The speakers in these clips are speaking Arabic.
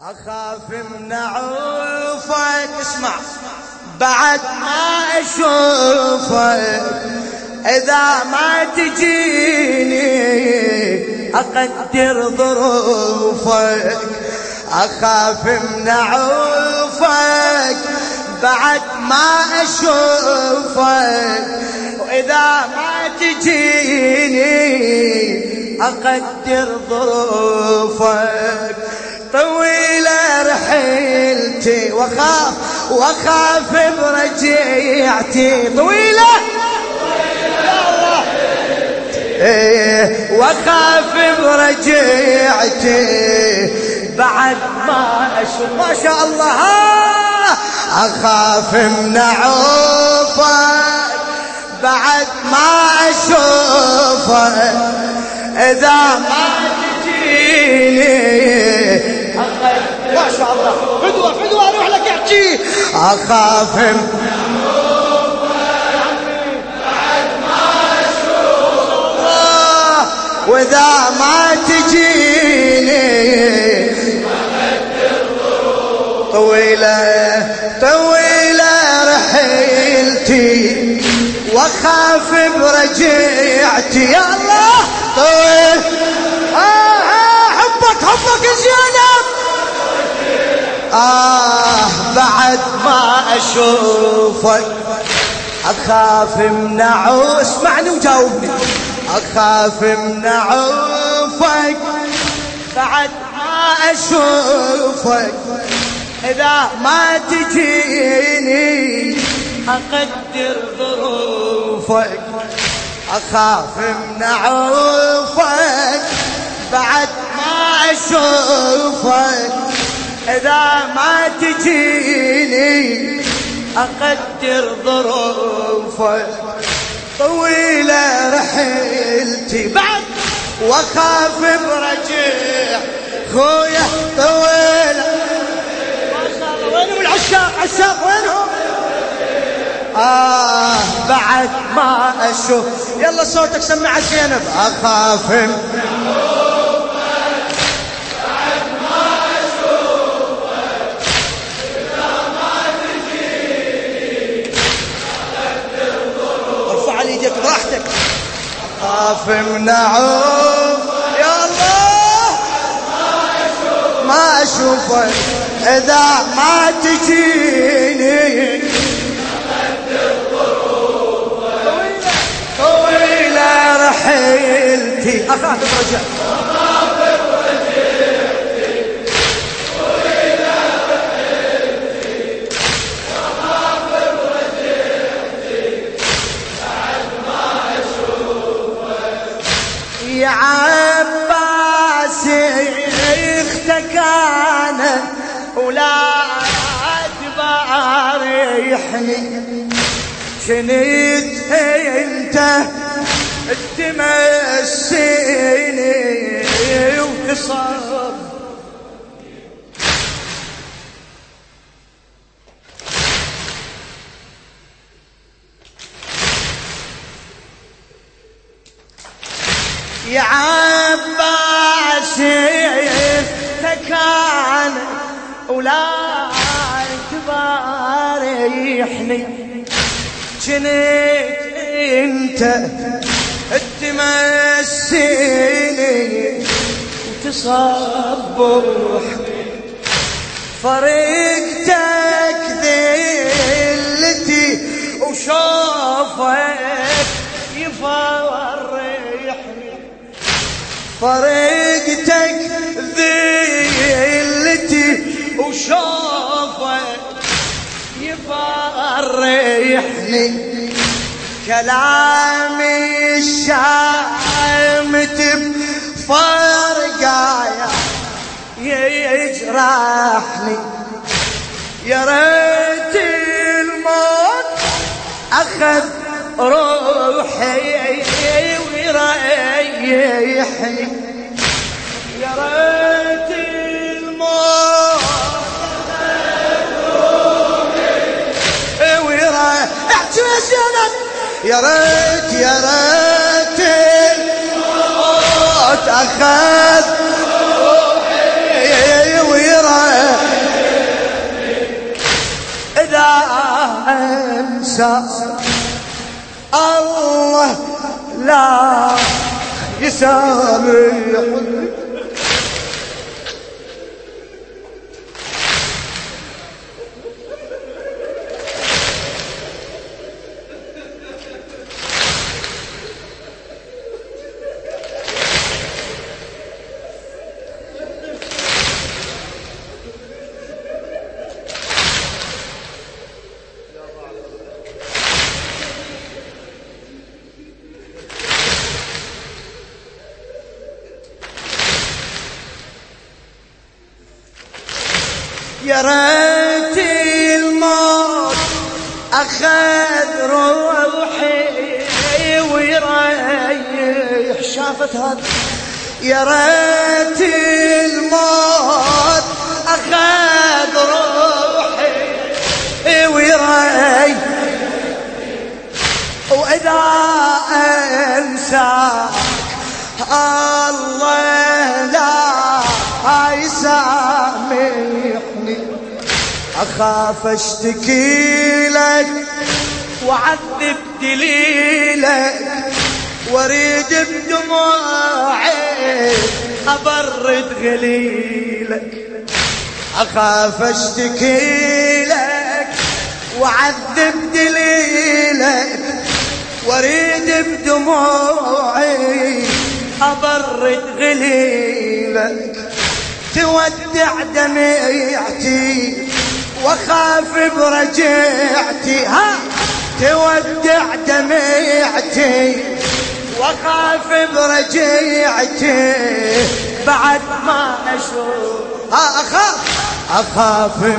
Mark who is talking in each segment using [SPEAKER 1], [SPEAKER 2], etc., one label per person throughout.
[SPEAKER 1] أخاف من عوفك اسمع. بعد ما أشوفك إذا ما تجيني أقدر ظروفك. أخاف من عوفك بعد ما أشوفك وإذا ما تجيني أقدر ظروفك. طويلة رحلتي وخاف وخاف برجيعتي. طويلة وخاف برجيعتي. بعد ما أشوف ما شاء الله. أخاف من عوفك بعد ما اشوفك إذا ما تجيني ما شاء الله فدوة فدوة أروح لك احكي أخاف. وإذا ما تجيني طويلة طويلة رحيلتي وأخاف برجعتي. يا الله طويل. آه بعد ما أشوفك. أخاف من اسمعني وجاوبني. أخاف من عوفك بعد ما أشوفك. إذا ما تجيني أقدر ظروفك. أخاف من عوفك بعد ما أشوفك. إذا ما تجيني أقدر ظروفك. طويلة رحلتي بعد وخاف برجع خويا طويلة ما شاء الله. وينهم العشاق؟ عشاق وينهم؟ آه بعد ما أشوف. يلا صوتك سمع زينب أخاف. أخاف من عوف يا الله ما أشوفك إذا ما تجيني. طويلة رحيلتي أخاف برجع عباس أختك أنا ولا تباريحني كنت أنت تمسيني وتصب يا عباس تكان ولا تباريحني جنيت أنت تمسيني وتصبح فرقتك ذلتي وشوفك يفرحني فرقتك ذلتي وشوفك يفرحني. كلامي الشامت بفرقايا يجرحني. يا ريت الموت أخذ روحي. يا ريت الموت يا ريت يا ريت الموت أخذ روحي ويرى إذا أنسى الله الله يسامحني لا يسامح أخاف أشتكي لك وعذب دليلك. واريد بدموعي أبرد غليلك. أخاف أشتكي لك وعذب دليلك. واريد بدموعي أبرد غليلك. تودع دميعتي واخاف برجعتي ها؟ تودع دميعتي واخاف برجعتي بعد ما أشوف ها أخاف؟ أخاف.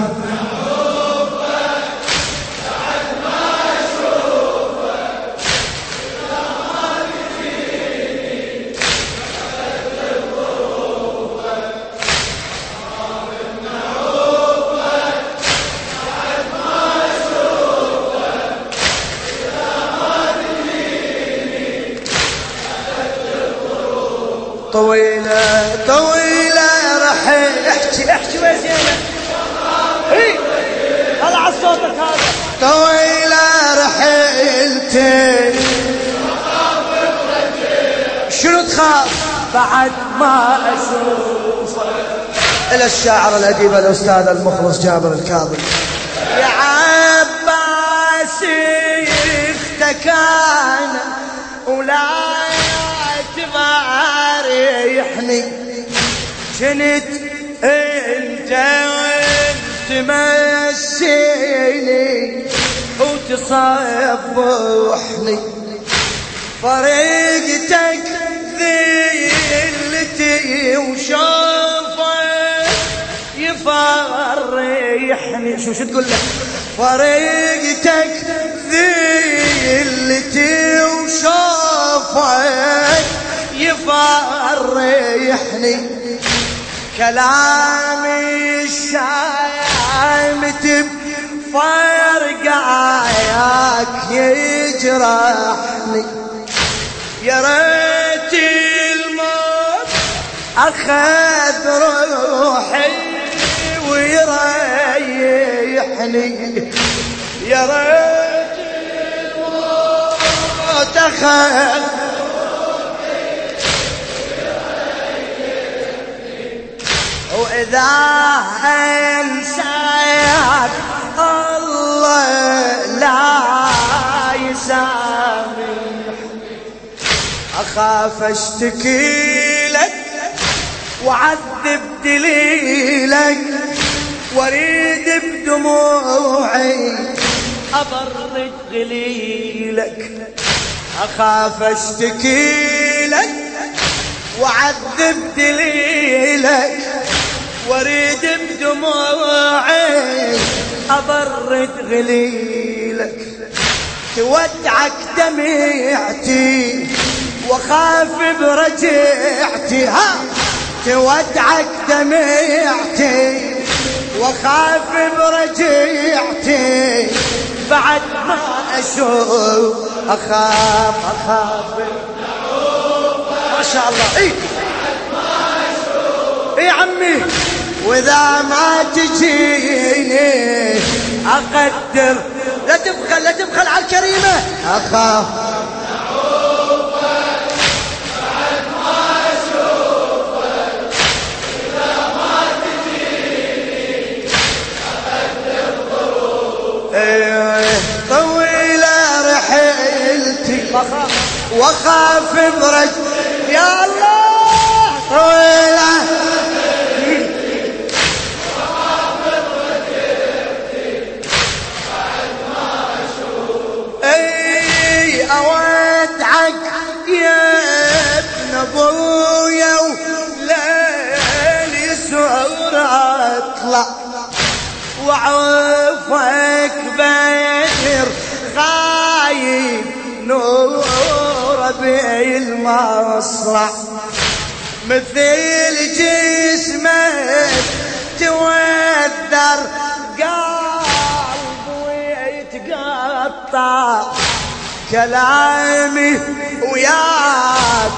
[SPEAKER 1] طويلة طويلة رح احكي احكي يا زينة؟ إي طلع صوتك هذا. طويلة رحلتي شنو تخاف؟ بعد ما أشوف إلى الشاعر الأديب الأستاذ المخلص جابر الكاظم يا عباسي اختكان ولا تباريحني كنت انت تمسيني وتصبحني فريقتك ذلتي وشوفك يفرحني. شو شو تقول له؟ فريقتك ذلتي وشوفك يفرحني. كلامي الشامت فرقعك يجرحني. يا ريت الموت أخذ روحي ويريحني. يا ريت الموت أخذ وإذا أنساك الله لا يسامح أخاف أشتكي لك وعذب دليلك وأريد بدموعي أبرد غليلك. أخاف أشتكي لك وعذب دليلك واريد بدموعي أبرد غليلك تودعك دميعتي وخاف برجعتي. ها تودعك دميعتي وخاف برجعتي. بعد ما أشوف أخاف أخاف. ما شاء الله. اي اي عمي. وإذا ما تجيني أقدر. لا تبخل لا تبخل على الكريمة. أخاف. طويلة رحلتي وخاف برج يا الله طويلة. وعوفك بدر غايب نور بالمصرع مثل جسمك توذر قلبي يتقطع. كلامي وياك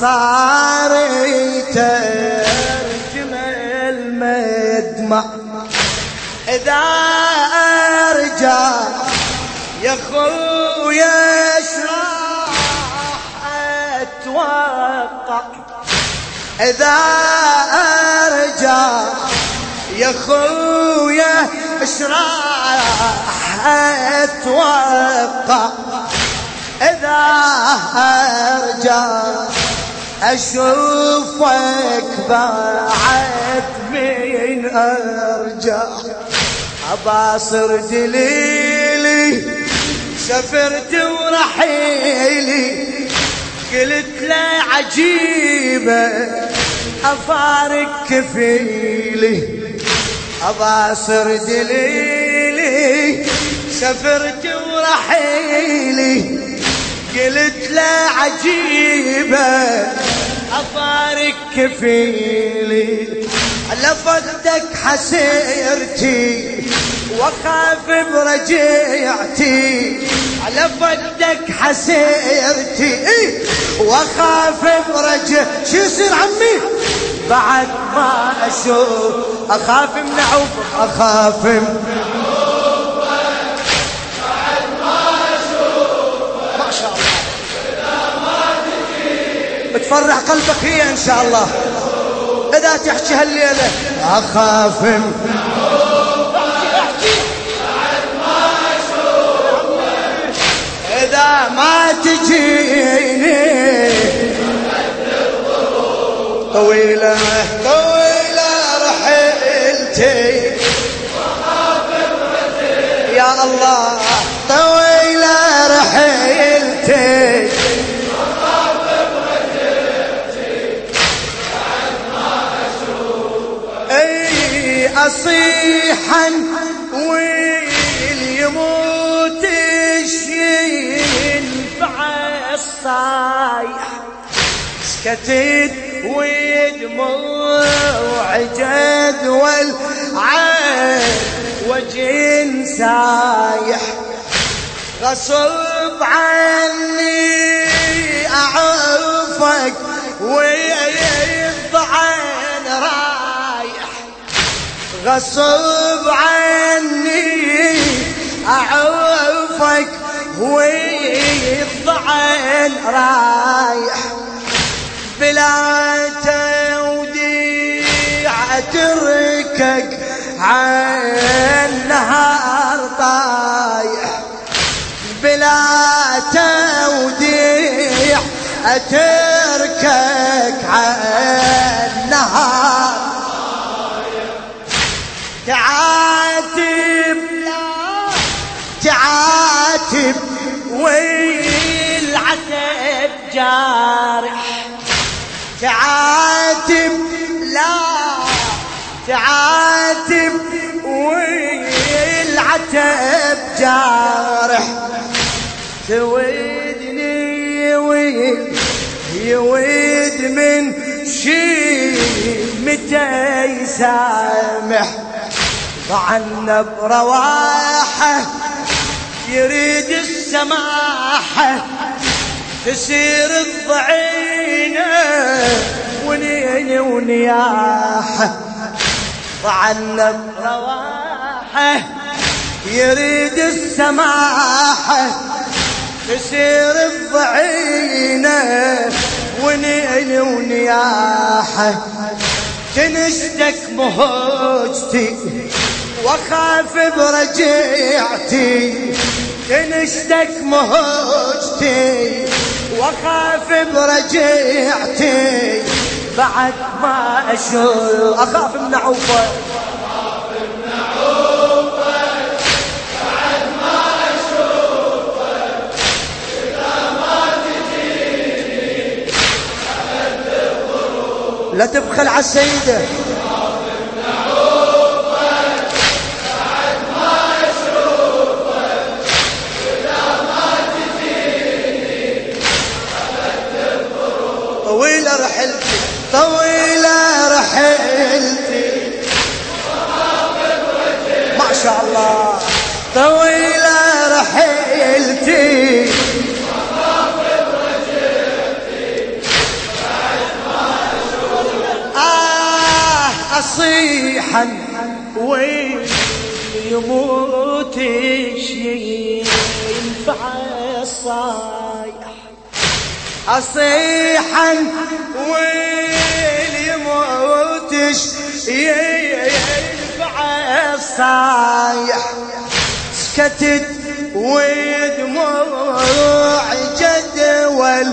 [SPEAKER 1] صار يترجم المدمع. إذا أرجع يا خويا اشرح أتوقع إذا أرجع يا خويا اشرح أتوقع إذا أرجع أشوفك بعد من أرجع. اباصر دليلي سافرت ورحيلي قلت له عجيبة أفارق كفيلي. أباصر دليلي سافرت ورحيلي قلت له عجيبة أفارق كفيلي. لفظتك حسيرتي وخاف برجيعتي على فدك حسيرتي وخاف برجع شو يصير عمي؟ بعد ما أشوف أخاف من عوف أخاف من ما شاء الله. بتفرح قلبك هي إن شاء الله. إذا تحكي هالليلة. أخاف من إذا ما تجيني. طويلة طويلة رحلتي. يا الله طويلة رحلتي. اي اصيحا ويل يموت ينفع الصايح. سكتت ودموع جدول عين وجن سايح. غصب عني أعرفك ويضعن رايح غصب عني اعرفك ويضعن رايح. بلا توديع أتركك عن نهار طايح. بلا توديع أتركك عن والعتب جارح تعاتب لا. تعاتب والعتب جارح. تودني ويل يود من شي متى يسامح. ضعنا برواحه يريد السماحة. تسير الضعينة ونين ونياحة. ضعنا برواحة يريد السماحة. تسير الضعينة ونيل ونياحة. تنشتك مهوجتي واخاف برجعتي تنشتك مهوجتي واخاف برجعتي بعد ما أشوف. أخاف من عوفه لا تبخل على السيدة. رحلتي صيحا وين يموت ينفع الصايح. أصيحا وين يموت ينفع الصايح. سكتت ودموع جدول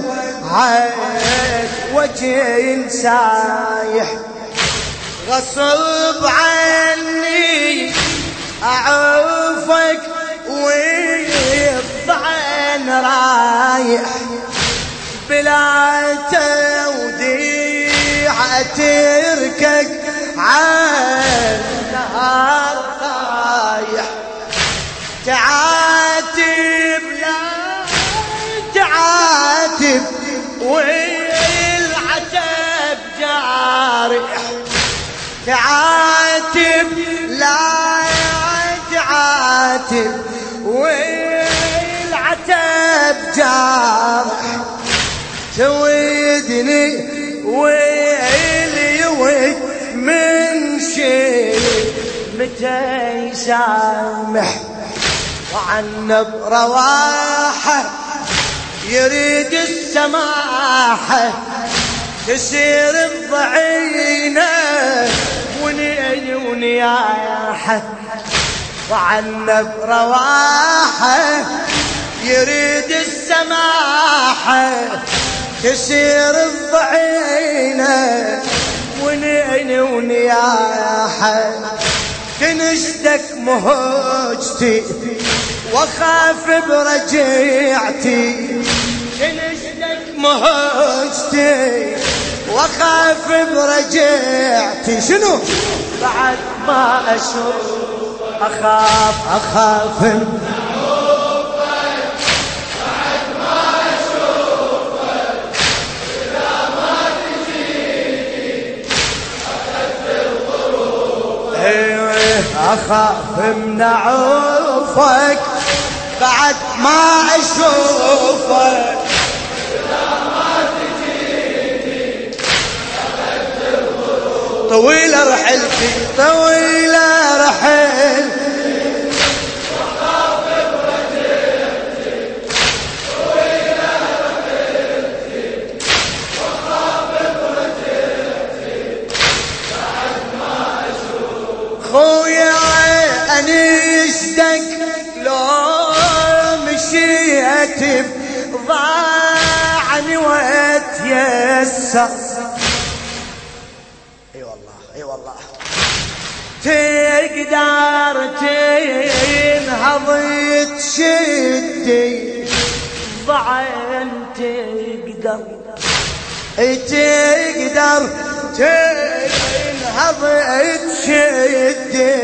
[SPEAKER 1] عاد وجه سايح. غصب عني أعوفك والضعن رايح. بلا توديع تركك عالنهار طايح تعاتب تعاتب والعتب جارح تعاتب لا تعاتب والعتب جارح تويدني ويلي يود من شيء متى يسامح وعن برواحه يريد السماحه تسير الضعينه ونيني ونياحة وعنب رواحة يريد السماحة تسير الضعينة ونيني ونياحة تنشدك مهوجتي واخاف برجيعتي. تنشدك مهوجتي واخاف برجعتي شنو؟ بعد ما أشوف أخاف. أخاف. أخاف. من عوفك بعد ما أشوفك. طويلة رحلتي طويلة رحل واتيسر تقدر تنهض تشدي ضعن تقدر تقدر تنهض تشدي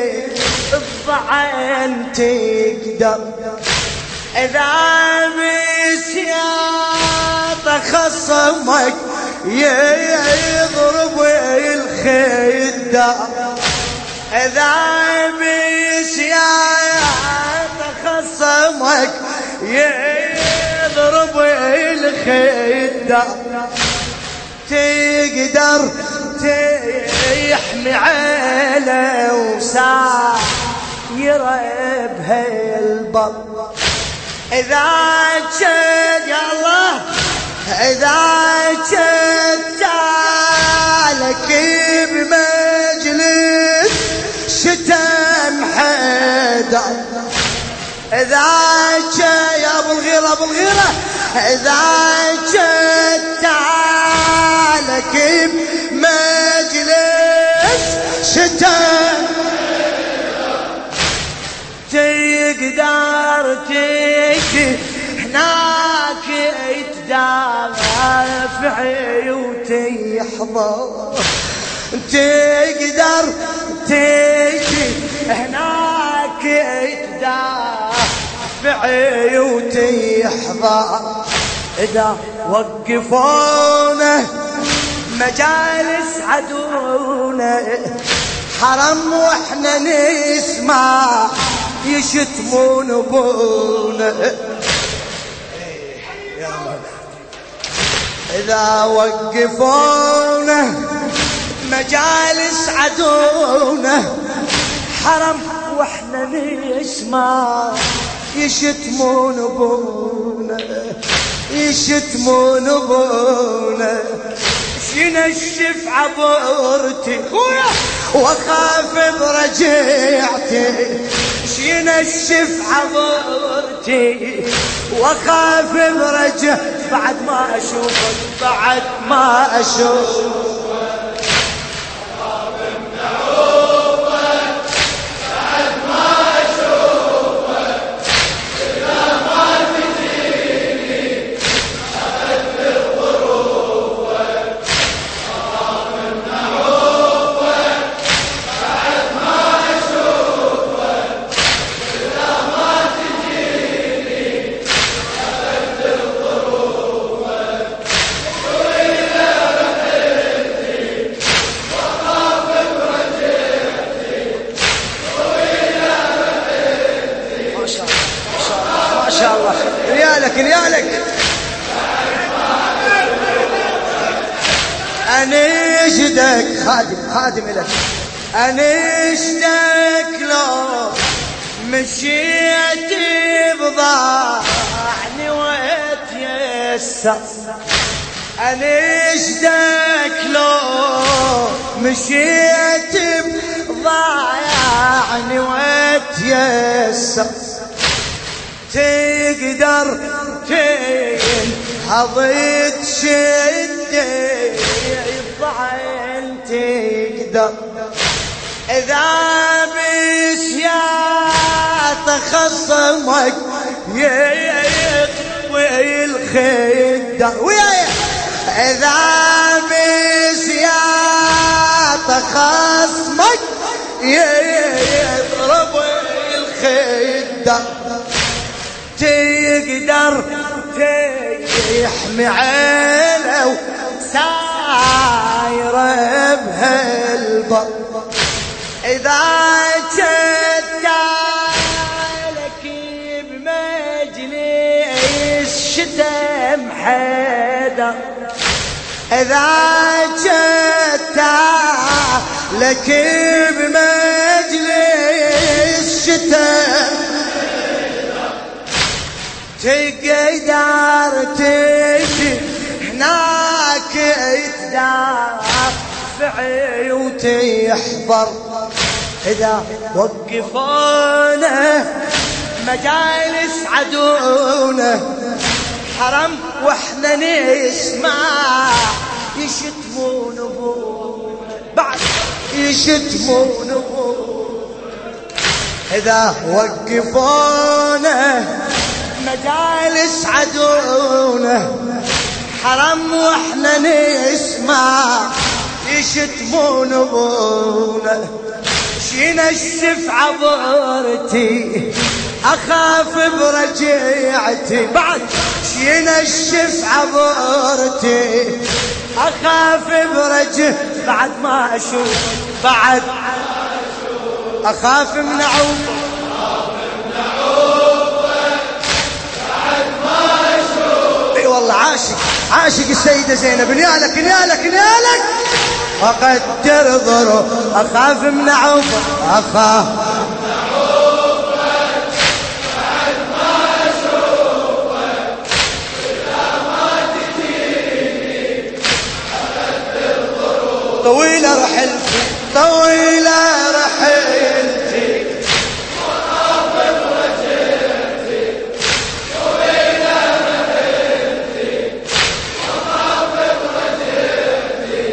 [SPEAKER 1] الضعن تقدر إذا بسياط خصمك يضرب الخدة إذا بسياط خصمك يضرب الخدة تقدر تحمي عيله وساعة يربها البر. إذا جد يا الله إذا جد إذا يا أبو الغيرة أبو الغيرة. إذا جد لك بمجلس شتم تقدر تجي هناك يتدافع وتحضر تقدر يتدافع وتحضر إذا وقفونا مجالس عدونا حرم وإحنا نسمع يشتمون ابونا إذا وقفونا مجالس عدونا حرم وإحنا نسمع يشتمون ابونا يشتمون ابونا شنشف عبرتي واخاف برجعتي شنشف عبرتي واخاف برجع بعد ما أشوفك بعد ما أشوفك. مشيت بضاعني واتيسر تقدر تنهض شدي الضعن تقدر. إذا بسيات خصمك يطوي الخدر وياي! إذا بسيات خصمك يضرب الخدر تقدر تحمي عينه سايرة بهالبر. إذا لك بمجلس شتم حيدر إذا لك بمجلس شتم تقدر تجي هناك تدافع وتحضر. إذا وقفونا مجالس عدونا حرم وإحنا نسمع يشتمون ابونا يشتمون إذا وقفونا مجالس عدونا حرم وإحنا نسمع يشتمون ابونا شنشف عبرتي أخاف برجعتي بعد شنشف عبرتي أخاف برجع بعد ما أشوف بعد أخاف من عوم بعد ما أشوف إي والله عاشق عاشق السيدة زينب. نيالك نيالك نيالك أقدر ظروف أخاف من عوض أخاف طويلة رحلة. رحلتي طويلة رحلتي وخافت رجعتي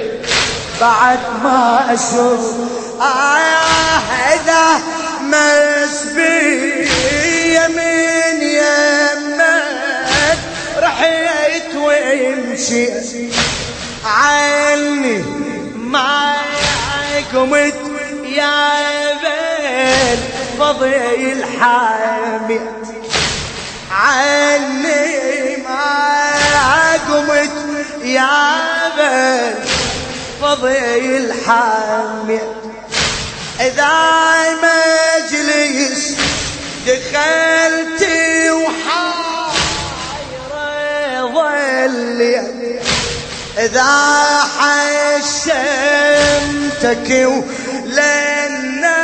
[SPEAKER 1] بعد ما أشوف آه إذا مسبي يمين يمك رحيت وامشي. عني ما قمت يا بين فضيل حامي. عني ما قمت يا بين فضيل حامي. إذا مجلس دخلتي وحايرة ظلي. إذا حشمتك ولنا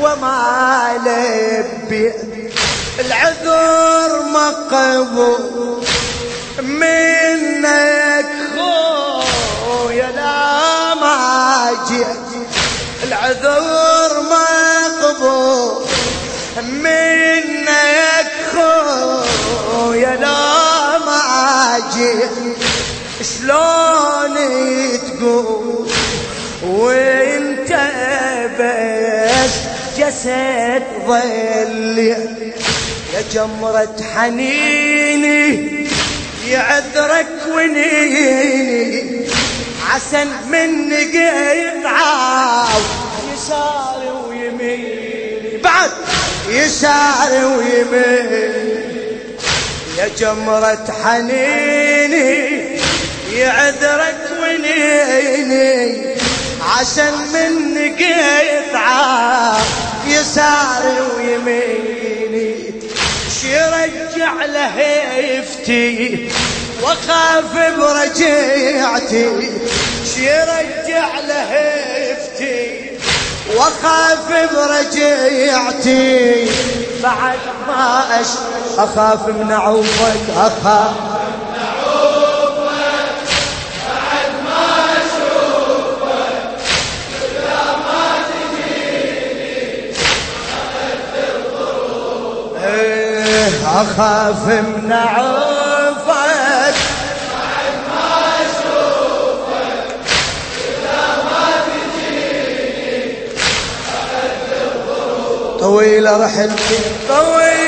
[SPEAKER 1] وما لبي. العذر مقبول منك خويا لا ما العذر مقبول منك خويا لا ما شلون تقول؟ وانت بس جسد ظلي. يا جمرة حنيني يعذرك ونيني. عسن من قطعة يساري ويميني. بعد! يساري ويميني. يا جمرة حنيني يعذرك ونيني. عشان من قطعة يساري ويميني شرجع له هيفتي وخاف برجعتي شرجع له هيفتي وخاف برجعتي بعد ما أش أخاف من عوفك أخاف أخاف من عفك بعد ما أشوفك إذا ما تجيني طويلة رحلتي طويلة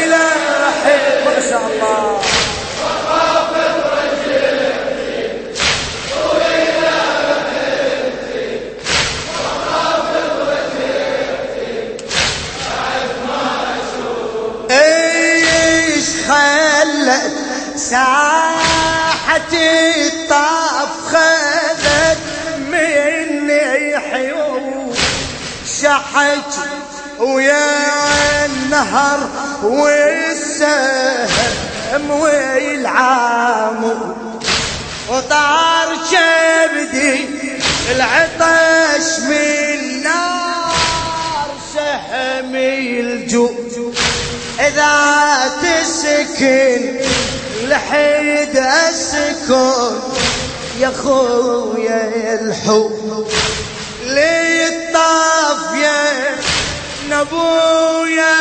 [SPEAKER 1] ساحة الطاف خذت مني حيوم. شحج ويا النهر والسهم والعام. وطار شبدي العطش من نار سهمي الجو إذا تسكن لحيد السكون يا خويا الحب لي الطاف يا نبويا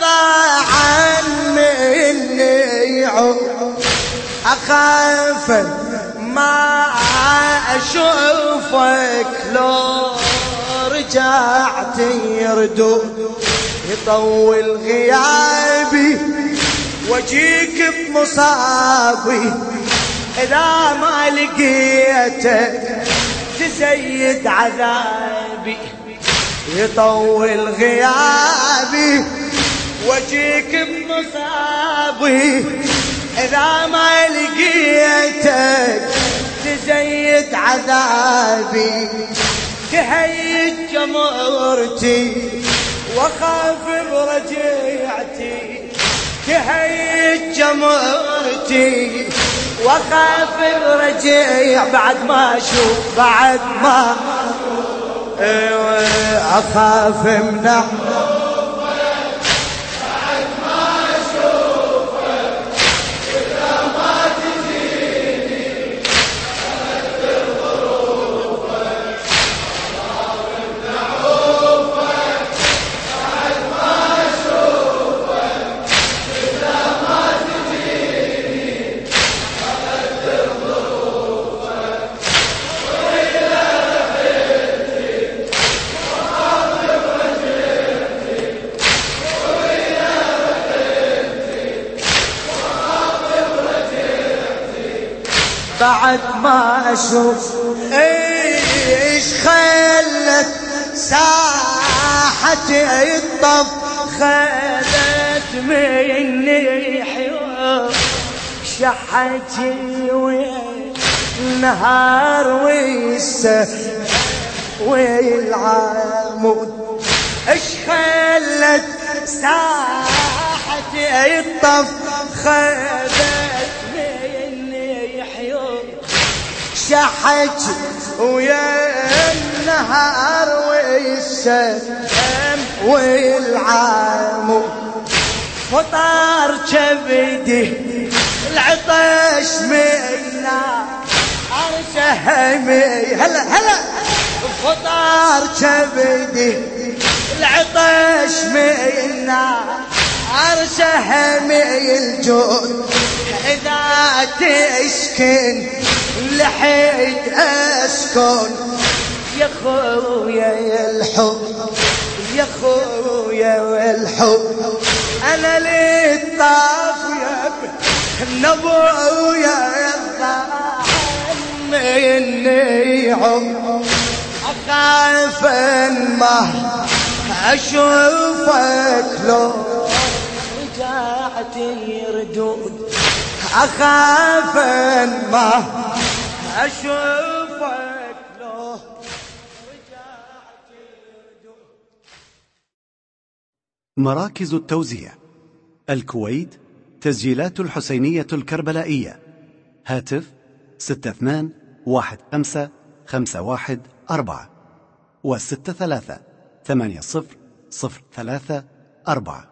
[SPEAKER 1] ضاع مني عود أخاف ما أشوفك لو رجعت يردود يطول غيابي واجيك بمصابي إذا ما لقيتك تزيد عذابي يطول غيابي. واجيك بمصابي إذا ما لقيتك تزيد عذابي. تهيج جمرتي واخاف برجعتي. تهيج جمرتي واخاف برجع بعد ما أشوف بعد ما أخاف من أشوف إيش خلت ساحتي الطف خلت مني حيوم شحتي والنهار والسهر والعمود. اش خلت ساحتي الطف خذت شحت ويا النهار والسم والعمود فطار كبدي العطش منا عرشه هلا هلا. خطار كبدي العطش منا عرشه همي الجود إذا تسكن لحيت أسكن. يا خويا يا الحب يا خويا والحب. أنا للطاف يا النبو يا مني عم أخاف ما أشوفك لو رجعت يردود أخاف ما أشوفك لو رجعت
[SPEAKER 2] مراكز التوزيع. الكويت تسجيلات الحسينية الكربلائية. هاتف ستة اثنان واحد خمسة خمسة واحد أربعة. وستة ثلاثة ثمانية صفر صفر ثلاثة أربعة.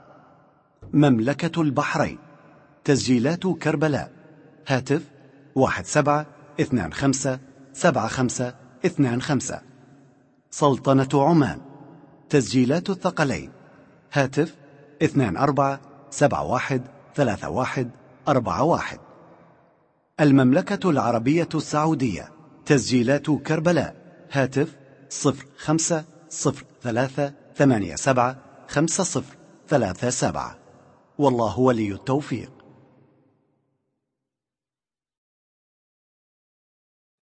[SPEAKER 2] مملكة البحرين تسجيلات كربلاء. هاتف واحد سبعة اثنان خمسة سبعة خمسة اثنان خمسة. سلطنة عمان تسجيلات الثقلين. هاتف اثنان أربعة سبعة واحد ثلاثة واحد أربعة واحد. المملكة العربية السعودية تسجيلات كربلاء. هاتف صفر خمسة صفر ثلاثة ثمانية سبعة خمسة صفر ثلاثة سبعة. والله ولي التوفيق.